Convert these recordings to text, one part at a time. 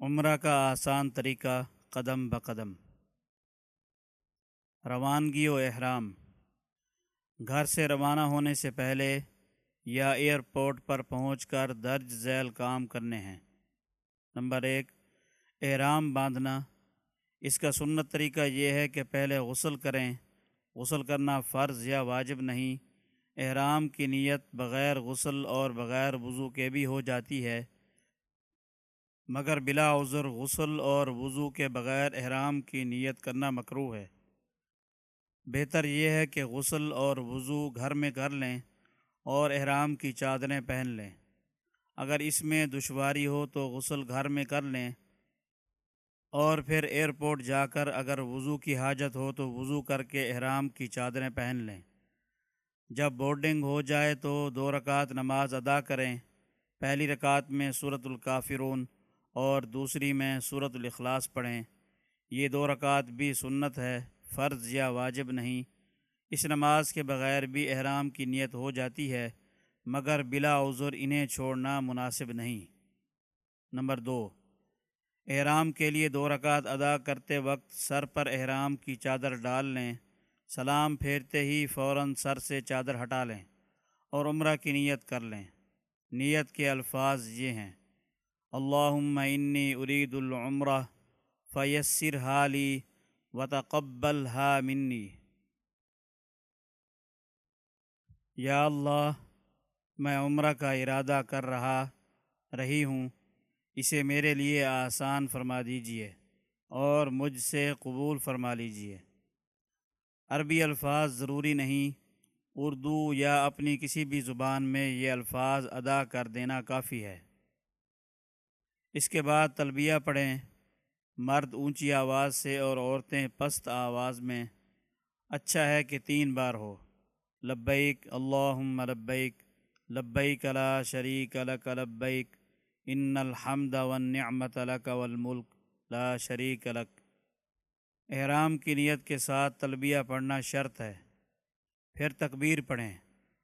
عمرہ کا آسان طریقہ قدم بقدم۔ روانگی و احرام۔ گھر سے روانہ ہونے سے پہلے یا ایئرپورٹ پر پہنچ کر درج ذیل کام کرنے ہیں۔ نمبر ایک، احرام باندھنا۔ اس کا سنت طریقہ یہ ہے کہ پہلے غسل کریں۔ غسل کرنا فرض یا واجب نہیں۔ احرام کی نیت بغیر غسل اور بغیر وضو کے بھی ہو جاتی ہے۔ مگر بلا عذر غسل اور وضو کے بغیر احرام کی نیت کرنا مکرو ہے۔ بہتر یہ ہے کہ غسل اور وضو گھر میں کر لیں اور احرام کی چادریں پہن لیں۔ اگر اس میں دشواری ہو تو غسل گھر میں کر لیں۔ اور پھر ایئرپورٹ جا کر اگر وضو کی حاجت ہو تو وضو کر کے احرام کی چادریں پہن لیں۔ جب بورڈنگ ہو جائے تو دو رکعت نماز ادا کریں۔ پہلی رکعت میں صورت الکافرون اور دوسری میں صورت الاخلاص پڑھیں۔ یہ دو رکعت بھی سنت ہے، فرض یا واجب نہیں۔ اس نماز کے بغیر بھی احرام کی نیت ہو جاتی ہے، مگر بلا عذر انہیں چھوڑنا مناسب نہیں۔ نمبر دو، احرام کے لیے دو رکعت ادا کرتے وقت سر پر احرام کی چادر ڈال لیں۔ سلام پھیرتے ہی فوراً سر سے چادر ہٹا لیں اور عمرہ کی نیت کر لیں۔ نیت کے الفاظ یہ ہیں۔ اللہم انی ارید العمرہ فیسر حالی وتقبل ہا منی۔ یا اللہ، میں عمرہ کا ارادہ کر رہا، رہی ہوں، اسے میرے لیے آسان فرما دیجیے اور مجھ سے قبول فرما لیجیے عربی الفاظ ضروری نہیں، اردو یا اپنی کسی بھی زبان میں یہ الفاظ ادا کر دینا کافی ہے۔ اس کے بعد تلبیہ پڑھیں۔ مرد اونچی آواز سے اور عورتیں پست آواز میں۔ اچھا ہے کہ تین بار ہو۔ لبیک، اللہم لبیک لبیک لا شریک لک لبیک، ان الحمد والنعمت لک والملک لا شریک لک۔ احرام کی نیت کے ساتھ تلبیہ پڑھنا شرط ہے۔ پھر تکبیر پڑھیں۔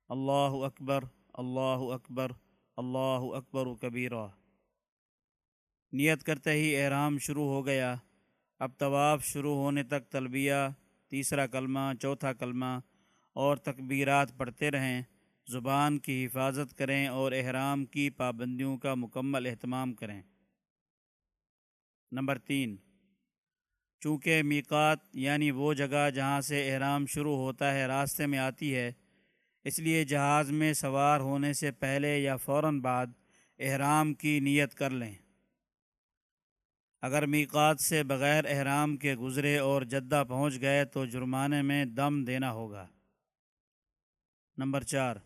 اللہ اکبر اللہ اکبر اللہ اکبر و کبیرہ۔ نیت کرتے ہی احرام شروع ہو گیا۔ اب طواف شروع ہونے تک تلبیہ، تیسرا کلمہ، چوتھا کلمہ اور تکبیرات پڑھتے رہیں۔ زبان کی حفاظت کریں اور احرام کی پابندیوں کا مکمل اہتمام کریں۔ نمبر تین، چونکہ میقات یعنی وہ جگہ جہاں سے احرام شروع ہوتا ہے، راستے میں آتی ہے، اس لیے جہاز میں سوار ہونے سے پہلے یا فوراً بعد احرام کی نیت کر لیں۔ اگر میقات سے بغیر احرام کے گزرے اور جدہ پہنچ گئے تو جرمانے میں دم دینا ہوگا۔ نمبر چار،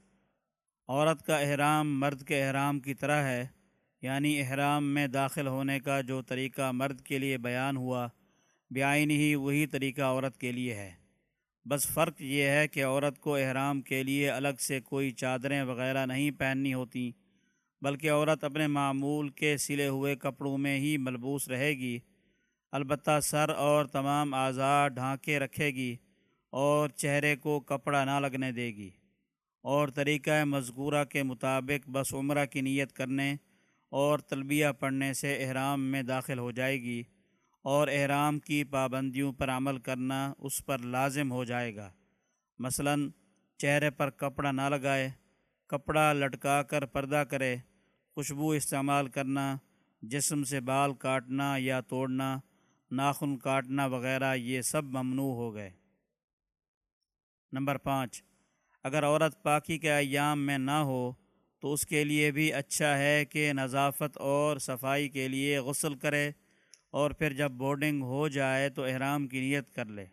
عورت کا احرام مرد کے احرام کی طرح ہے یعنی احرام میں داخل ہونے کا جو طریقہ مرد کے لیے بیان ہوا بیاین ہی وہی طریقہ عورت کے لیے ہے۔ بس فرق یہ ہے کہ عورت کو احرام کے لیے الگ سے کوئی چادریں وغیرہ نہیں پہننی ہوتیں بلکہ عورت اپنے معمول کے سلے ہوئے کپڑوں میں ہی ملبوس رہے گی۔ البتہ سر اور تمام اعضاء ڈھانکے رکھے گی اور چہرے کو کپڑا نہ لگنے دے گی۔ اور طریقہ مذکورہ کے مطابق بس عمرہ کی نیت کرنے اور تلبیہ پڑھنے سے احرام میں داخل ہو جائے گی اور احرام کی پابندیوں پر عمل کرنا اس پر لازم ہو جائے گا۔ مثلا چہرے پر کپڑا نہ لگائے، کپڑا لٹکا کر پردہ کرے خوشبو استعمال کرنا، جسم سے بال کاٹنا یا توڑنا، ناخن کاٹنا وغیرہ، یہ سب ممنوع ہو گئے۔ نمبر پانچ، اگر عورت پاکی کے ایام میں نہ ہو، تو اس کے لیے بھی اچھا ہے کہ نظافت اور صفائی کے لیے غسل کرے اور پھر جب بورڈنگ ہو جائے تو احرام کی نیت کر لے۔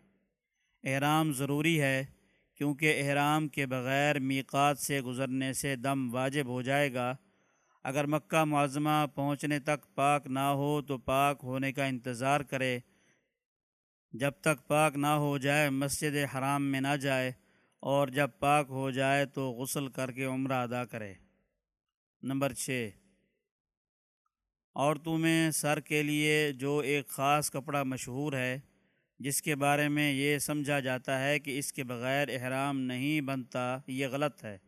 احرام ضروری ہے کیونکہ احرام کے بغیر میقات سے گزرنے سے دم واجب ہو جائے گا۔ اگر مکہ معظمہ پہنچنے تک پاک نہ ہو تو پاک ہونے کا انتظار کرے۔ جب تک پاک نہ ہو جائے، مسجد حرام میں نہ جائے، اور جب پاک ہو جائے تو غسل کر کے عمرہ ادا کرے۔ نمبر چھ۔ عورتوں میں سر کے لیے جو ایک خاص کپڑا مشہور ہے، جس کے بارے میں یہ سمجھا جاتا ہے کہ اس کے بغیر احرام نہیں بنتا، یہ غلط ہے۔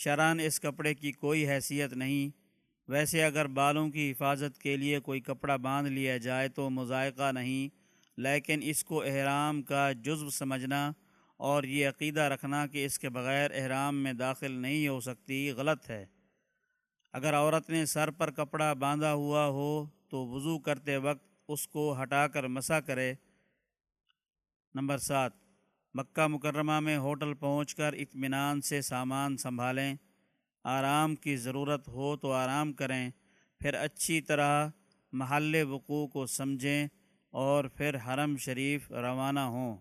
شران اس کپڑے کی کوئی حیثیت نہیں۔ ویسے اگر بالوں کی حفاظت کے لیے کوئی کپڑا باندھ لیا جائے تو مذائقہ نہیں، لیکن اس کو احرام کا جزو سمجھنا اور یہ عقیدہ رکھنا کہ اس کے بغیر احرام میں داخل نہیں ہو سکتی غلط ہے۔ اگر عورت نے سر پر کپڑا باندھا ہوا ہو تو وضو کرتے وقت اس کو ہٹا کر مسا کرے۔ نمبر سات مکہ مکرمہ میں ہوٹل پہنچ کر اطمینان سے سامان سنبھالیں۔ آرام کی ضرورت ہو تو آرام کریں، پھر اچھی طرح محل وقوع کو سمجھیں اور پھر حرم شریف روانہ ہوں۔